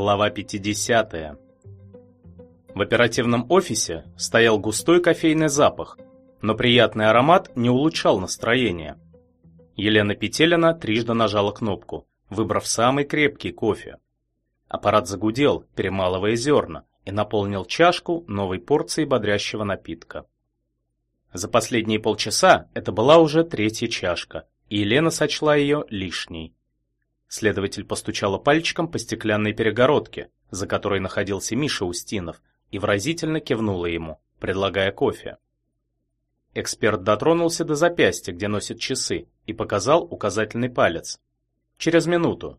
Глава 50. В оперативном офисе стоял густой кофейный запах, но приятный аромат не улучшал настроение. Елена Петелина трижды нажала кнопку, выбрав самый крепкий кофе. Аппарат загудел, перемалывая зерна, и наполнил чашку новой порцией бодрящего напитка. За последние полчаса это была уже третья чашка, и Елена сочла ее лишней. Следователь постучала пальчиком по стеклянной перегородке, за которой находился Миша Устинов, и выразительно кивнула ему, предлагая кофе. Эксперт дотронулся до запястья, где носит часы, и показал указательный палец. Через минуту.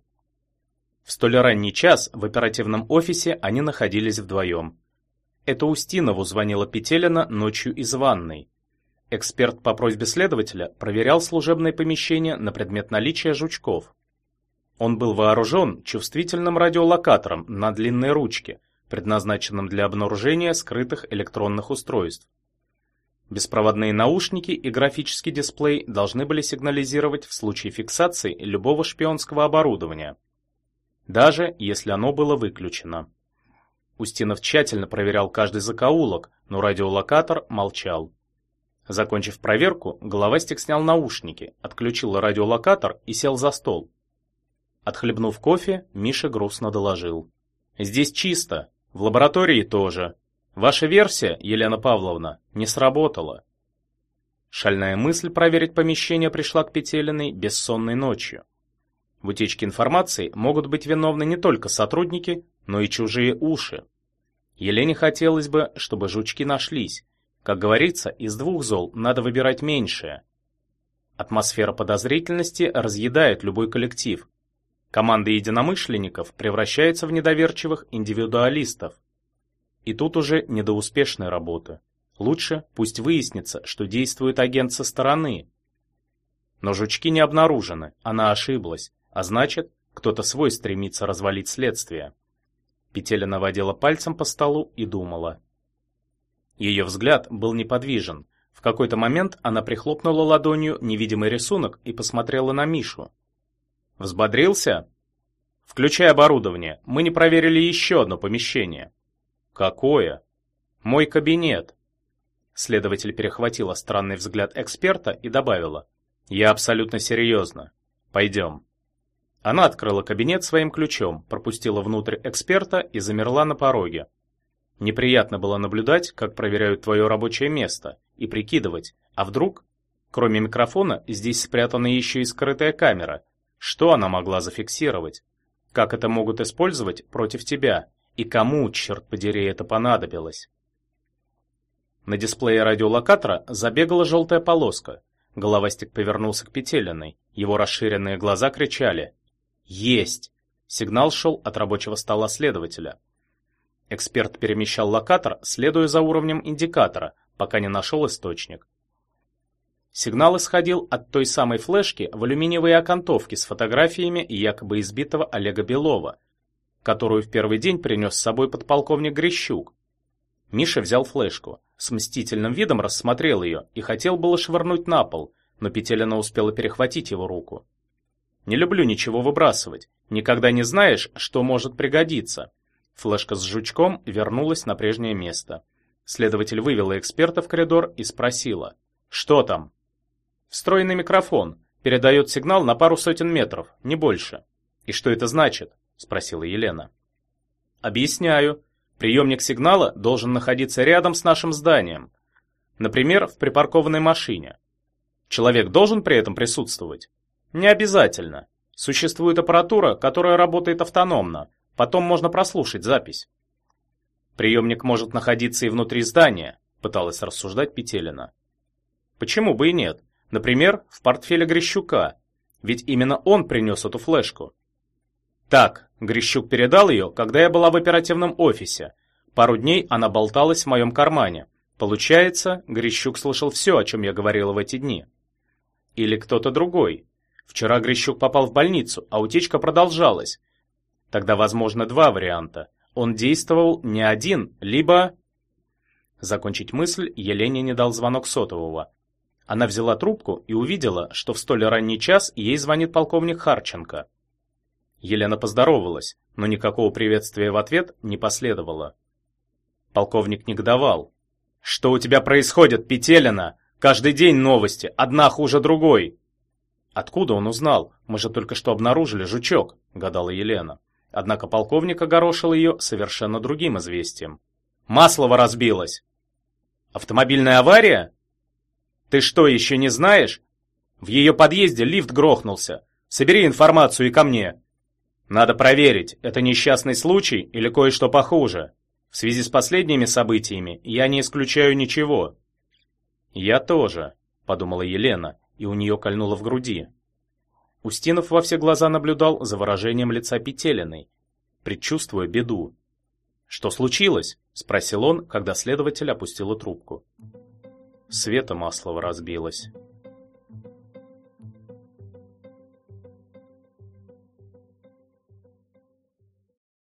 В столь ранний час в оперативном офисе они находились вдвоем. Это Устинову звонила Петелина ночью из ванной. Эксперт по просьбе следователя проверял служебное помещение на предмет наличия жучков. Он был вооружен чувствительным радиолокатором на длинной ручке, предназначенным для обнаружения скрытых электронных устройств. Беспроводные наушники и графический дисплей должны были сигнализировать в случае фиксации любого шпионского оборудования, даже если оно было выключено. Устинов тщательно проверял каждый закоулок, но радиолокатор молчал. Закончив проверку, головастик снял наушники, отключил радиолокатор и сел за стол. Отхлебнув кофе, Миша грустно доложил. «Здесь чисто. В лаборатории тоже. Ваша версия, Елена Павловна, не сработала». Шальная мысль проверить помещение пришла к Петелиной бессонной ночью. В утечке информации могут быть виновны не только сотрудники, но и чужие уши. Елене хотелось бы, чтобы жучки нашлись. Как говорится, из двух зол надо выбирать меньшее. Атмосфера подозрительности разъедает любой коллектив, Команда единомышленников превращается в недоверчивых индивидуалистов. И тут уже не до успешной работы. Лучше пусть выяснится, что действует агент со стороны. Но жучки не обнаружены, она ошиблась, а значит, кто-то свой стремится развалить следствие. Петеля наводила пальцем по столу и думала. Ее взгляд был неподвижен. В какой-то момент она прихлопнула ладонью невидимый рисунок и посмотрела на Мишу. Взбодрился? Включай оборудование. Мы не проверили еще одно помещение. Какое? Мой кабинет. Следователь перехватила странный взгляд эксперта и добавила. Я абсолютно серьезно. Пойдем. Она открыла кабинет своим ключом, пропустила внутрь эксперта и замерла на пороге. Неприятно было наблюдать, как проверяют твое рабочее место, и прикидывать, а вдруг, кроме микрофона, здесь спрятана еще и скрытая камера, что она могла зафиксировать? Как это могут использовать против тебя? И кому, черт подери, это понадобилось? На дисплее радиолокатора забегала желтая полоска. Головастик повернулся к Петелиной. Его расширенные глаза кричали «Есть!». Сигнал шел от рабочего стола следователя. Эксперт перемещал локатор, следуя за уровнем индикатора, пока не нашел источник. Сигнал исходил от той самой флешки в алюминиевой окантовке с фотографиями якобы избитого Олега Белова, которую в первый день принес с собой подполковник Грищук. Миша взял флешку, с мстительным видом рассмотрел ее и хотел было швырнуть на пол, но Петелина успела перехватить его руку. «Не люблю ничего выбрасывать, никогда не знаешь, что может пригодиться». Флешка с жучком вернулась на прежнее место. Следователь вывела эксперта в коридор и спросила, «Что там?» Встроенный микрофон. Передает сигнал на пару сотен метров, не больше. И что это значит? Спросила Елена. Объясняю. Приемник сигнала должен находиться рядом с нашим зданием. Например, в припаркованной машине. Человек должен при этом присутствовать? Не обязательно. Существует аппаратура, которая работает автономно. Потом можно прослушать запись. Приемник может находиться и внутри здания, пыталась рассуждать Петелина. Почему бы и нет? Например, в портфеле Грищука, ведь именно он принес эту флешку. Так, Грищук передал ее, когда я была в оперативном офисе. Пару дней она болталась в моем кармане. Получается, Грищук слышал все, о чем я говорила в эти дни. Или кто-то другой. Вчера Грищук попал в больницу, а утечка продолжалась. Тогда возможно два варианта. Он действовал не один, либо... Закончить мысль Елене не дал звонок сотового. Она взяла трубку и увидела, что в столь ранний час ей звонит полковник Харченко. Елена поздоровалась, но никакого приветствия в ответ не последовало. Полковник негодовал. «Что у тебя происходит, Петелина? Каждый день новости, одна хуже другой!» «Откуда он узнал? Мы же только что обнаружили жучок», — гадала Елена. Однако полковник огорошил ее совершенно другим известием. «Маслово разбилось!» «Автомобильная авария? Ты что, еще не знаешь? В ее подъезде лифт грохнулся. Собери информацию и ко мне. Надо проверить, это несчастный случай или кое-что похуже. В связи с последними событиями я не исключаю ничего». «Я тоже», — подумала Елена, и у нее кольнуло в груди. Устинов во все глаза наблюдал за выражением лица Петелиной, предчувствуя беду. «Что случилось?» — спросил он, когда следователь опустила трубку. Света Маслова разбилась.